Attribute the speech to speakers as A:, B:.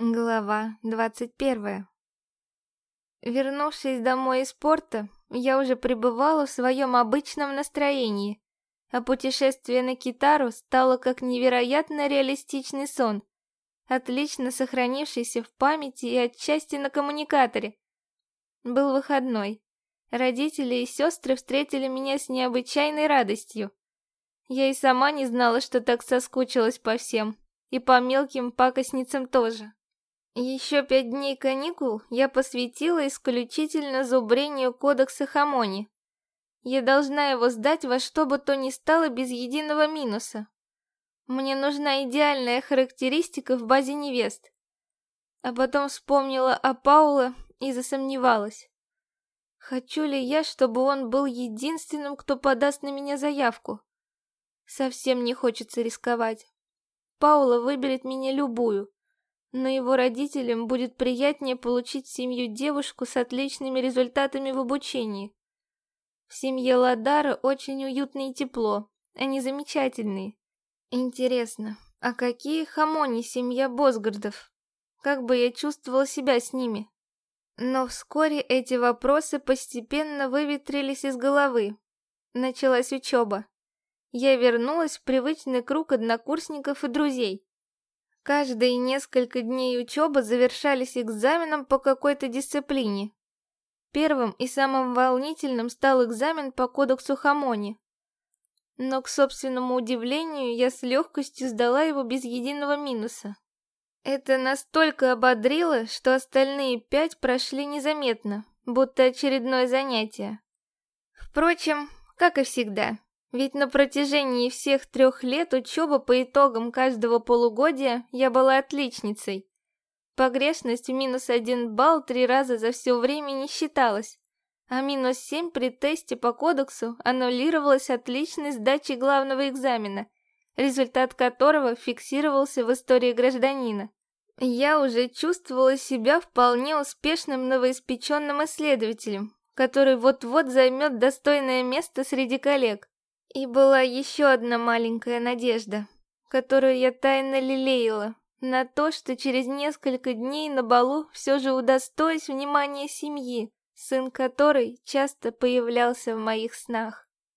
A: Глава двадцать первая Вернувшись домой из порта, я уже пребывала в своем обычном настроении, а путешествие на Китару стало как невероятно реалистичный сон, отлично сохранившийся в памяти и отчасти на коммуникаторе. Был выходной. Родители и сестры встретили меня с необычайной радостью. Я и сама не знала, что так соскучилась по всем, и по мелким пакостницам тоже. Еще пять дней каникул я посвятила исключительно зубрению кодекса Хамони. Я должна его сдать во что бы то ни стало без единого минуса. Мне нужна идеальная характеристика в базе невест. А потом вспомнила о Пауле и засомневалась. Хочу ли я, чтобы он был единственным, кто подаст на меня заявку? Совсем не хочется рисковать. Паула выберет меня любую но его родителям будет приятнее получить в семью девушку с отличными результатами в обучении. В семье Ладара очень уютно и тепло, они замечательные. Интересно, а какие хамони семья Босгардов? Как бы я чувствовала себя с ними? Но вскоре эти вопросы постепенно выветрились из головы. Началась учеба. Я вернулась в привычный круг однокурсников и друзей. Каждые несколько дней учебы завершались экзаменом по какой-то дисциплине. Первым и самым волнительным стал экзамен по кодексу Хамони. Но, к собственному удивлению, я с легкостью сдала его без единого минуса. Это настолько ободрило, что остальные пять прошли незаметно, будто очередное занятие. Впрочем, как и всегда, ведь на протяжении всех трех лет учебы по итогам каждого полугодия я была отличницей. Погрешность в минус один балл три раза за все время не считалась, а минус семь при тесте по кодексу аннулировалась отличной сдачей главного экзамена, результат которого фиксировался в истории гражданина. Я уже чувствовала себя вполне успешным новоиспеченным исследователем, который вот-вот займет достойное место среди коллег. И была еще одна маленькая надежда, которую я тайно лелеяла, на то, что через несколько дней на балу все же удостоюсь внимания семьи, сын которой часто появлялся в моих снах.